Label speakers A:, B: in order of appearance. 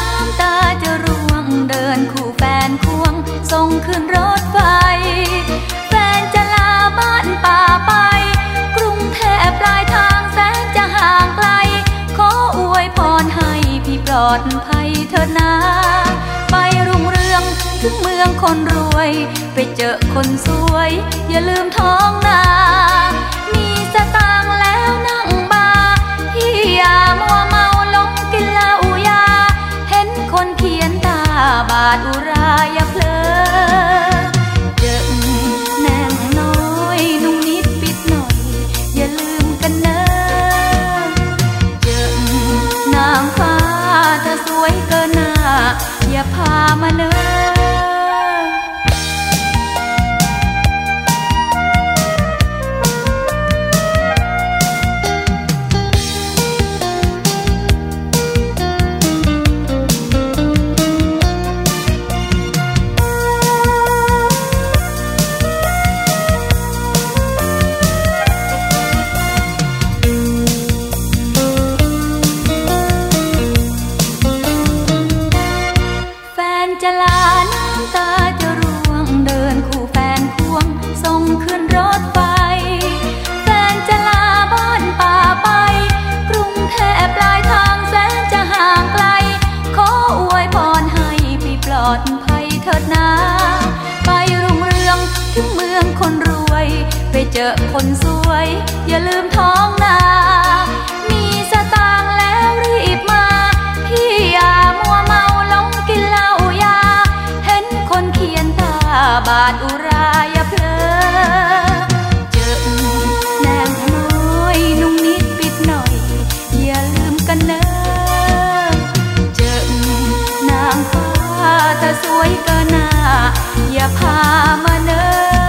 A: น้ำตาจะร่วงเดินคู่แฟนควงส่งขึ้นรถไฟ แฟนจะลาบ้านป่าไป กรุงเทพปลายทางแสนจะห่างไกล ขออวยพรให้พี่ปลอดภัยเถินะไปรุงเรืองถึงเมืองคนรวย ไปเจอคนสวย อย่าลืมท้องนา พามาเนอ ไปเจอคนสวย อย่าลืมท้องนา มีสตางค์แล้วรีบมา พี่อย่ามัวเมาหลงกินเหล้ายา เห็นคนเขียนตาบาดอุราอย่าเพลอเจอแนงน้อยนุ่งนิดปิดหน่อย อย่าลืมกันเนอเจอนางฟ้าเธอสวยเกินหน้า อย่าพามาเนอ